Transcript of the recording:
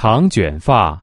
长卷发